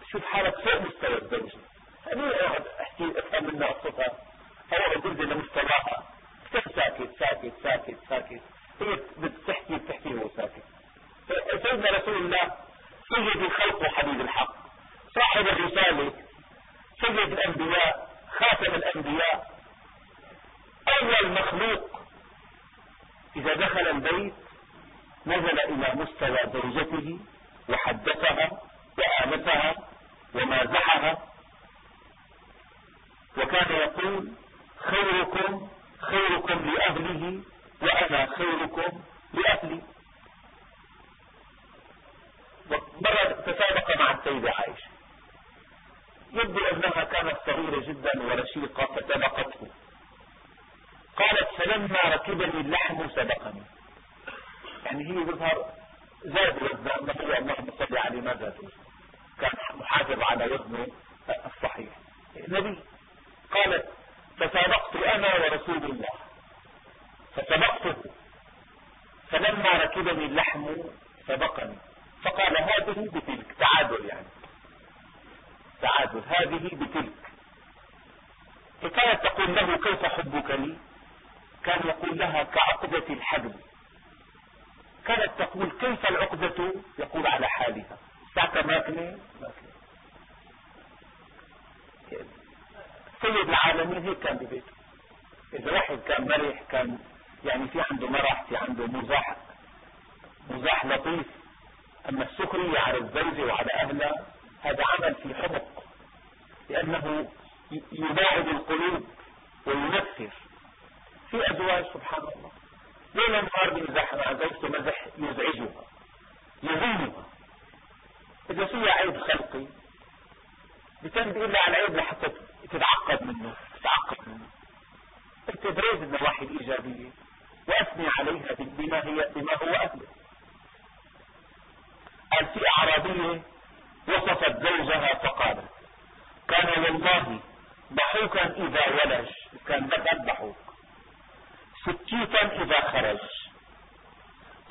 تشوف حالك فوق مستوى الزوجة خليني اقعد أحكي أفهم منها قصتها أو أقول لمستواها كيف ساكت ساكت ساكت ساكت؟ هي بتحكي بتحكي وهو ساكت. سيدنا رسول الله سيد الخلق وحبيب الحق. صاحب الرسالة سيد الأنبياء خاتم الأنبياء أول مخلوق. إذا دخل البيت نزل إلى مستوى زوجته وحدثها وآنسها ومازحها. وكان يقول خيركم خيركم لأهله وأنا خيركم لأهلي. مرة تسابق مع السيدة عائشة. يبدو أنها كانت صغيرة جدا ورشيقة فسبقته. قالت فلما ركبني اللحم سبقني. يعني هي يظهر زاد وزنه النبي اللهم صل عليه ما زاد كان محافظ على وزنه الصحيح. النبي قالت فسابقت أنا ورسول الله. فسبقته. فلما ركبني اللحم سبقني. فقال هذه بتلك تعادل يعني. تعادل هذه بتلك. فكانت تقول له كيف حبك لي؟ كان يقول لها كعقدة الحجم. كانت تقول كيف العقدة؟ يقول على حالها. ساعة ماكنة سيد العالمين هيك كان ببيته. إذا واحد كان مرح كان يعني في عنده مرح في عنده مزاح. مزاح لطيف. أما السخرية على الزوجة وعلى أهلها هذا عمل في حمق لأنه يباعد القلوب وينفر في أزواج سبحان الله. ليل نهار بيمزح مع زوجته مزح يزعجها يهينها إذا فيها عيب خلقي بتنبئ لها على العيب لحتى تتعقد منه تتعقد منه. أنت بريد الإيجابية وأثني عليها بما, هي بما هو أهله. قال في أعرابية وصفت زوجها والله ضحوكا إذا ولج كان بدأ ضحوك سكيتا إذا خرج.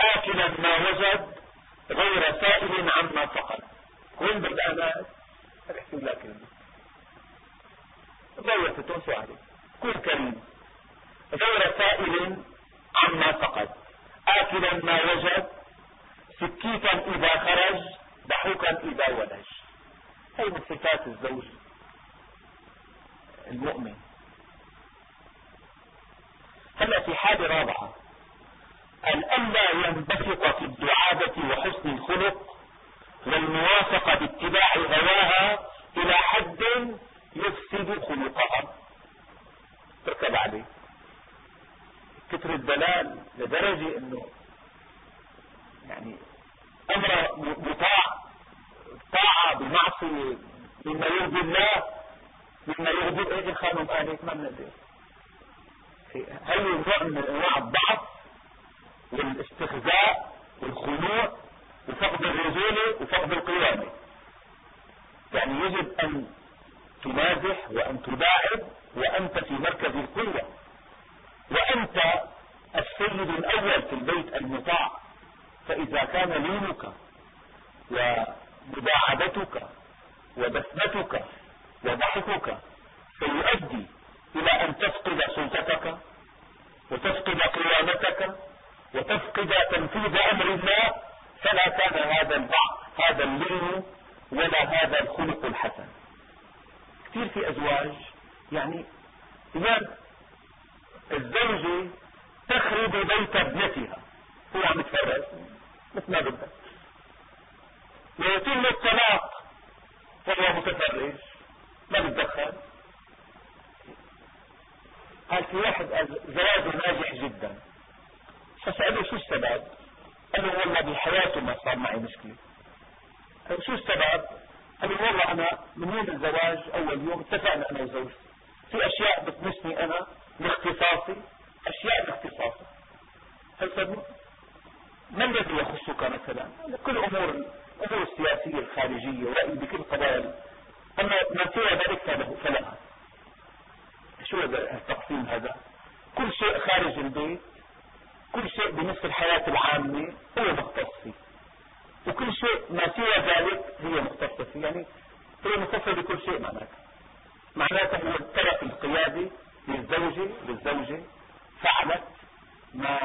آكلا ما وجد غير سائل عما فقد. وين بدأ ناس أحكي لك كلمة غير تتوسع عليه كن كريم. غير سائل عما فقد. آكلا ما وجد سكيتا إذا خرج ضحوكا إذا ولج هي من صفات الزوج المؤمن. هلا في حالة رابعة أن ألا ينبسط في الدعابة وحسن الخلق والموافقة باتباع هواها إلى حد يفسد خلقها. تركب عليه. كتر الدلال لدرجة إنه يعني أمر مطاع طاعة بمعصية مما يرضي الله مما يرضي إيه خانم آلك ما بنقدر هل نوع من أنواع الضعف والاستخزاء والخنوع وفقد الرجولة وفقد القيامة. يعني يجب أن تمازح وأن تداعب وأنت في مركز القوة. وأنت السيد الأول في البيت المطاع فإذا كان لينك ومداعبتك وبسمتك وضحكك سيؤدي إلى أن تفقد سلطتك وتفقد قيامتك وتفقد تنفيذ أمر الله. فلا كان هذا البعض هذا اللين ولا هذا الخلق الحسن. كثير في أزواج يعني أيام الزوجة تخرب بيت ابنتها هو عم يتفرج مثل ما بدها ويتم الطلاق. فهو متفرج. ما بتدخل قال في واحد زواجه ناجح جدا. فسأله شو السبب؟ قال له والله بحياته ما صار معي مشكلة. قال شو السبب؟ قال له والله أنا من يوم الزواج أول يوم اتفقنا أنا وزوجتي. في أشياء بتمسني أنا باختصاصي. أشياء باختصاصي. هل ما الذي يخصك مثلا كل أمور الأمور السياسية الخارجية ورأي بكل قضايا. أما ما سوى ذلك فلها. شو التقسيم هذا؟ كل شيء خارج البيت كل شيء بنصف الحياة العامة هو مختص فيه. وكل شيء ما سوى ذلك هي مختصة فيه. يعني هي مختصة بكل شيء معناته. معناته هو الطرف القيادي للزوجة للزوجة فعلت ما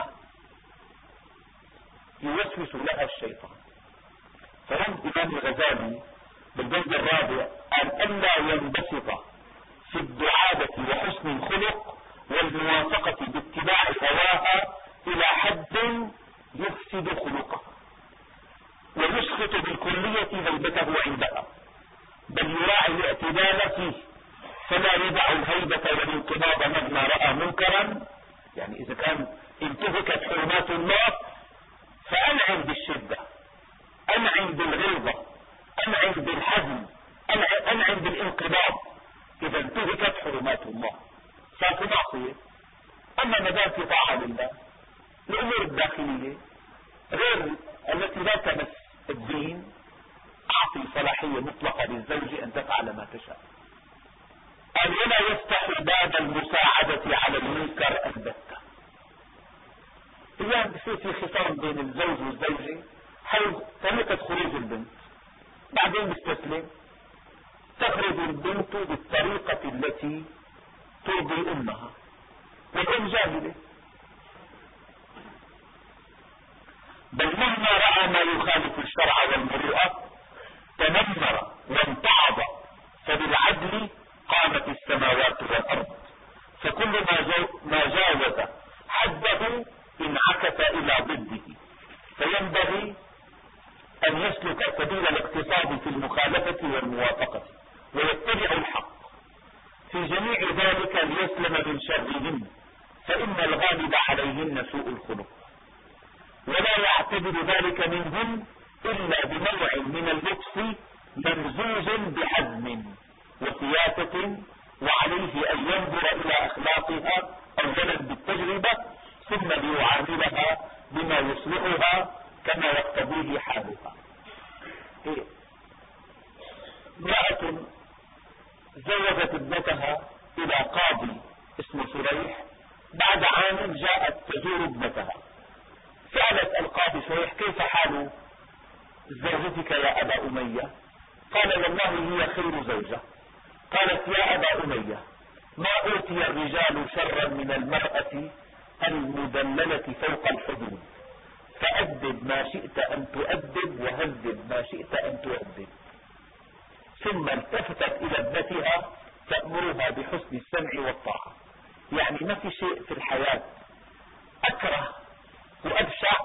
يوسوس لها الشيطان. فرمز الإمام الغزالي بالجلد الرابع قال ألا ينبسط في الدعابة وحسن الخلق والموافقة باتباع هواها إلى حد يفسد خلقه ويسخط بالكلية هيبته عندها بل يراعي الاعتدال فيه فلا يدع الهيبة والانقباض مهما رأى منكرا. يعني إذا كان انتهكت حرمات الله فأنعم بالشدة أنعم بالغلظة أنعم بالحزم أنعم بالانقباض إذا انتهكت حرمات الله. صار في معصية أما ما دام في طاعة لله الأمور الداخلية غير التي لا تمس الدين أعطي صلاحية مطلقة للزوجة أن تفعل ما تشاء. قال ولا يفتح باب المساعدة على المنكر البتة. أيام بصير في خصام بين الزوج والزوجة حول طريقة خروج البنت؟ بعدين بيستسلم تخرج البنت بالطريقة التي ترضي أمها. والأم جاهلة. بل مهما رأى ما يخالف الشرع والمروءة تنمر وامتعض فبالعدل قامت السماوات والأرض. فكل ما جاوز حده انعكس إلى ضده. فينبغي أن يسلك سبيل الاقتصاد في المخالفة والموافقة ويتبع الحق. في جميع ذلك ليسلم من شرهن فإن الغالب عليهن سوء الخلق. ولا يعتبر ذلك منهن إلا بنوع من اللطف ممزوج بحزم وسياسة وعليه أن ينظر إلى أخلاقها أولا بالتجربة ثم ليعاملها بما يصلحها كما يقتضيه حالها. امرأة زوج ابنتها إلى قاضي اسمه سريح بعد عام جاءت تزور ابنتها. سألت القاضي سريح كيف حال زوجتك يا أبا أمية؟ قال والله هي خير زوجة. قالت يا أبا أمية ما أوتي الرجال شرا من المرأة المدللة فوق الحدود فأدب ما شئت أن تؤدب وهذب ما شئت أن تؤدب. ثم التفتت إلى ابنتها تأمرها بحسن السمع والطاعة يعني ما في شيء في الحياة أكره وأبشع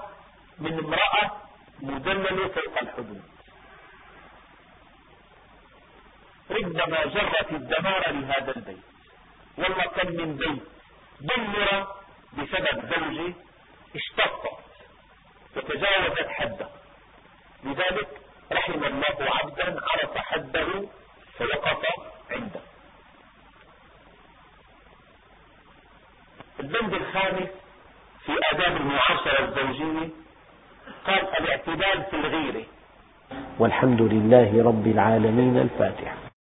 من امرأة مدللة فوق الحدود. ربما جرت الدمار لهذا البيت. والله كم من بيت دمر بسبب زوجه اشتقت وتجاوزت حده. لذلك رحم الله عبدا عرف حده فوقف عنده. البند الخامس في آداب المعاشرة الزوجية قال الاعتدال في الغيرة. والحمد لله رب العالمين الفاتحة